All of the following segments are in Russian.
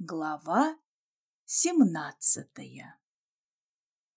Глава семнадцатая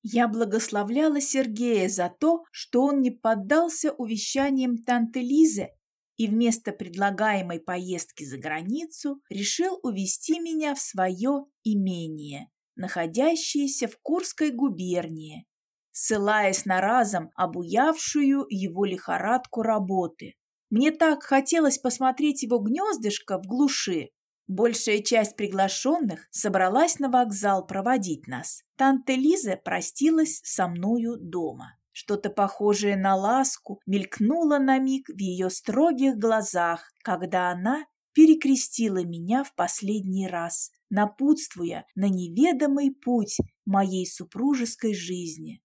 Я благословляла Сергея за то, что он не поддался увещаниям танты Лизы и вместо предлагаемой поездки за границу решил увезти меня в свое имение, находящееся в Курской губернии, ссылаясь на разом обуявшую его лихорадку работы. Мне так хотелось посмотреть его гнездышко в глуши, Большая часть приглашенных собралась на вокзал проводить нас. Танта Лиза простилась со мною дома. Что-то похожее на ласку мелькнуло на миг в ее строгих глазах, когда она перекрестила меня в последний раз, напутствуя на неведомый путь моей супружеской жизни.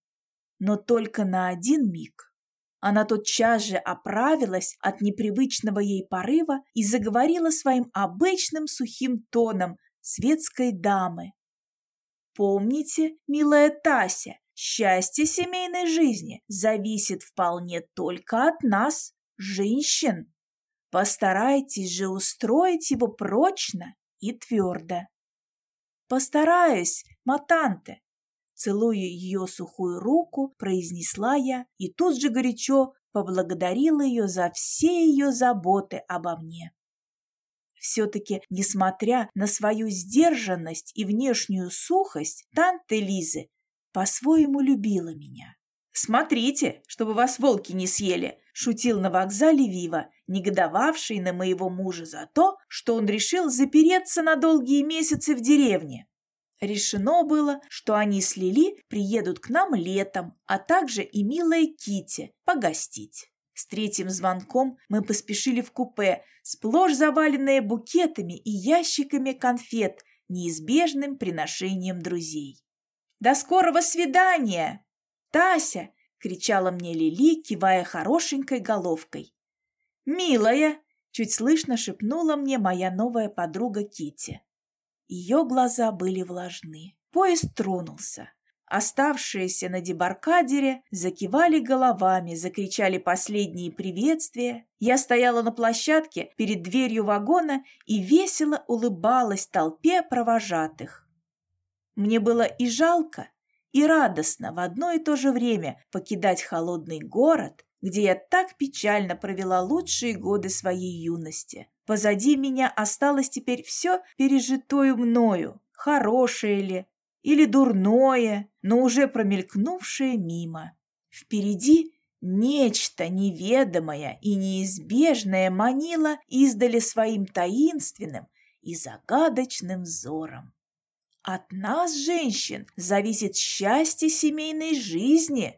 Но только на один миг. Она тотчас же оправилась от непривычного ей порыва и заговорила своим обычным сухим тоном светской дамы. «Помните, милая Тася, счастье семейной жизни зависит вполне только от нас, женщин. Постарайтесь же устроить его прочно и твердо». «Постараюсь, матанте», Целуя ее сухую руку, произнесла я и тут же горячо поблагодарила ее за все ее заботы обо мне. Все-таки, несмотря на свою сдержанность и внешнюю сухость, танта Лизы по-своему любила меня. «Смотрите, чтобы вас волки не съели!» – шутил на вокзале Вива, негодовавший на моего мужа за то, что он решил запереться на долгие месяцы в деревне. Решено было, что они с Лили приедут к нам летом, а также и милая Кити погостить. С третьим звонком мы поспешили в купе, сплошь заваленное букетами и ящиками конфет, неизбежным приношением друзей. «До скорого свидания!» «Тася!» — кричала мне Лили, кивая хорошенькой головкой. «Милая!» — чуть слышно шепнула мне моя новая подруга Кити. Ее глаза были влажны. Поезд тронулся. Оставшиеся на дебаркадере закивали головами, закричали последние приветствия. Я стояла на площадке перед дверью вагона и весело улыбалась толпе провожатых. Мне было и жалко, и радостно в одно и то же время покидать холодный город, где я так печально провела лучшие годы своей юности. Позади меня осталось теперь все пережитое мною, хорошее ли или дурное, но уже промелькнувшее мимо. Впереди нечто неведомое и неизбежное манило издали своим таинственным и загадочным взором. От нас, женщин, зависит счастье семейной жизни,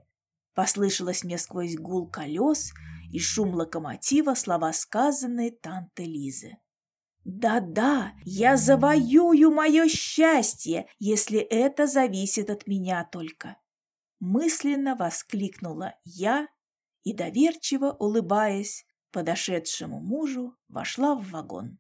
послышалось мне сквозь гул колес – и шум локомотива слова сказанные танты Лизы. «Да-да, я завоюю мое счастье, если это зависит от меня только!» Мысленно воскликнула я и, доверчиво улыбаясь, подошедшему мужу, вошла в вагон.